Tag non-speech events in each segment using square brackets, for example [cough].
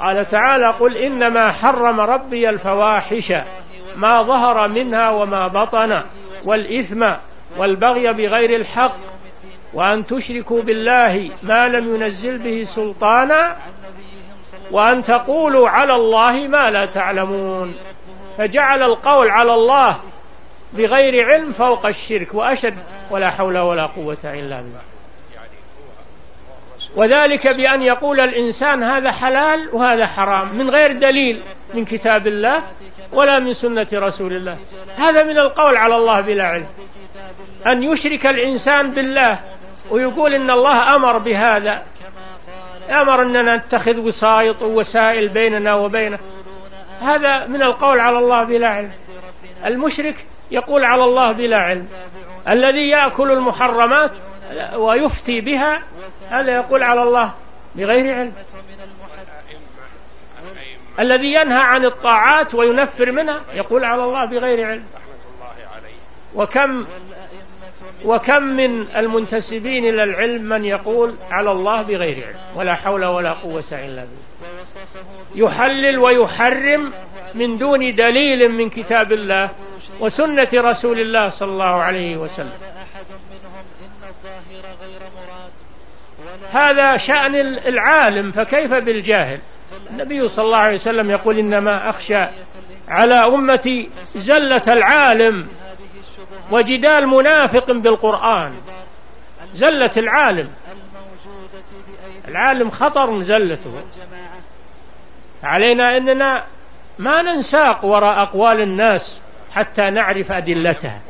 قال تعالى قل إنما حرم ربي الفواحش ما ظهر منها وما بطن والإثم والبغي بغير الحق وأن تشركوا بالله ما لم ينزل به سلطانا وأن تقولوا على الله ما لا تعلمون فجعل القول على الله بغير علم فوق الشرك وأشد ولا حول ولا قوة إلا بالله وذلك بأن يقول الإنسان هذا حلال وهذا حرام من غير دليل من كتاب الله ولا من سنة رسول الله. هذا من القول على الله بلا علم. أن يشرك الإنسان بالله ويقول إن الله أمر بهذا. أمر أننا نتخذ وسائط ووسائل بيننا وبينه. هذا من القول على الله بلا علم. المشرك يقول على الله بلا علم. الذي يأكل المحرمات ويفتي بها هذا يقول على الله بغير علم. الذي ينهى عن الطاعات وينفر منها يقول على الله بغير علم. وكم وكم من المنتسبين إلى العلم من يقول على الله بغير علم ولا حول ولا قوة إلا بالله. يحلل ويحرم من دون دليل من كتاب الله وسنة رسول الله صلى الله عليه وسلم. هذا شأن العالم فكيف بالجاهل؟ النبي صلى الله عليه وسلم يقول إنما أخشى على أمتي زلة العالم وجدال منافق بالقرآن. زلة العالم. العالم خطر زلته. علينا أننا ما ننساق وراء أقوال الناس حتى نعرف أدلتها.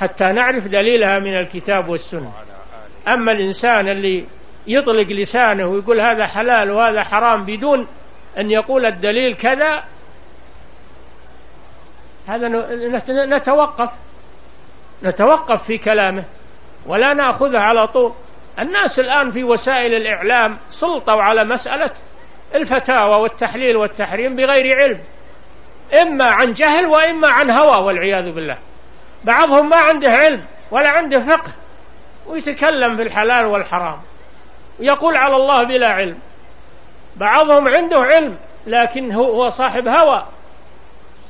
حتى نعرف دليلها من الكتاب والسنة. أما الإنسان اللي يطلق لسانه ويقول هذا حلال وهذا حرام بدون أن يقول الدليل كذا هذا نتوقف نتوقف في كلامه ولا نأخذه على طول. الناس الآن في وسائل الإعلام سلطوا على مسألة الفتاوى والتحليل والتحريم بغير علم إما عن جهل وإما عن هوى والعياذ بالله. بعضهم ما عنده علم ولا عنده فقه. ويتكلم في الحلال والحرام. ويقول على الله بلا علم. بعضهم عنده علم لكن هو صاحب هوى.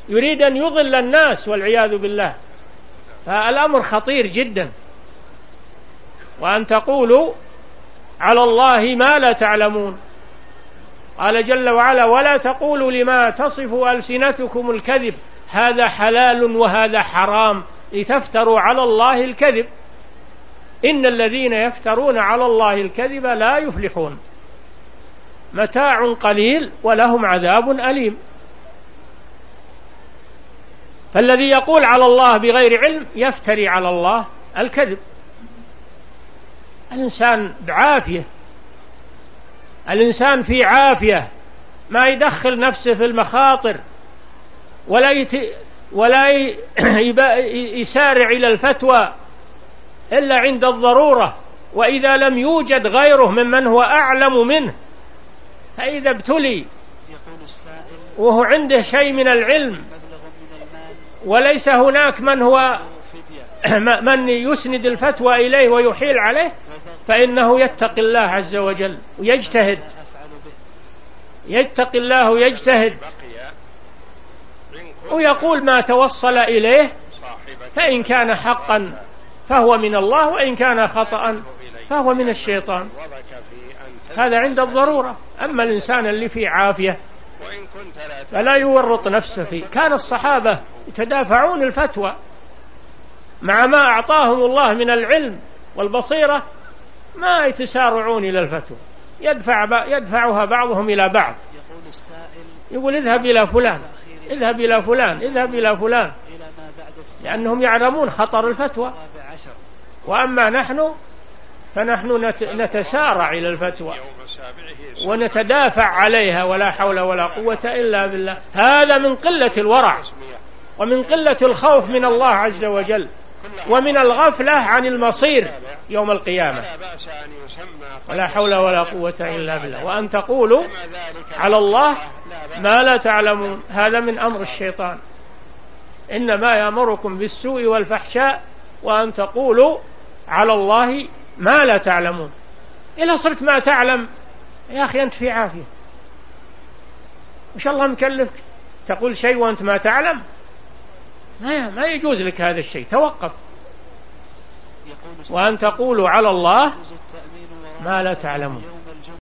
يريد أن يضل الناس والعياذ بالله. فالأمر خطير جدا. وأن تقولوا على الله ما لا تعلمون. قال جل وعلا ولا تقولوا لما تصف ألسنتكم الكذب. هذا حلال وهذا حرام. لتفتروا على الله الكذب. إن الذين يفترون على الله الكذب لا يفلحون. متاع قليل ولهم عذاب أليم. فالذي يقول على الله بغير علم يفتري على الله الكذب. الإنسان بعافية. الإنسان في عافية. ما يدخل نفسه في المخاطر. ولا يت... ولا [clears throat] يسارع إلى الفتوى. إلا عند الضرورة وإذا لم يوجد غيره ممن هو أعلم منه. فإذا ابتلي وهو عنده شيء من العلم. وليس هناك من هو [clears throat] من يسند الفتوى إليه ويحيل عليه فإنه يتقي الله عز وجل ويجتهد. يتقي الله ويجتهد. ويقول ما توصل إليه فإن كان حقا. فهو من الله وإن كان خطأ فهو من الشيطان. هذا عند الضرورة. أما الإنسان اللي فيه عافية فلا يورط نفسه فيه. كان الصحابة يتدافعون الفتوى مع ما أعطاهم الله من العلم والبصيرة ما يتسارعون إلى الفتوى. يدفع يدفعها بعضهم إلى بعض. يقول اذهب إلى فلان اذهب إلى فلان اذهب إلى فلان. لأنهم يعلمون خطر الفتوى. وأما نحن فنحن نتسارع إلى الفتوى ونتدافع عليها ولا حول ولا قوة إلا بالله. هذا من قلة الورع ومن قلة الخوف من الله عز وجل ومن الغفلة عن المصير يوم القيامة. ولا حول ولا قوة إلا بالله. وأن تقولوا على الله ما لا تعلمون. هذا من أمر الشيطان. إنما يأمركم بالسوء والفحشاء وأن تقولوا على الله ما لا تعلمون. إذا صرت ما تعلم. يا أخي أنت في عافية. وش الله مكلفك. تقول شيء وأنت ما تعلم. ما ما يجوز لك هذا الشيء. توقف. وأن تقولوا على الله ما لا تعلمون.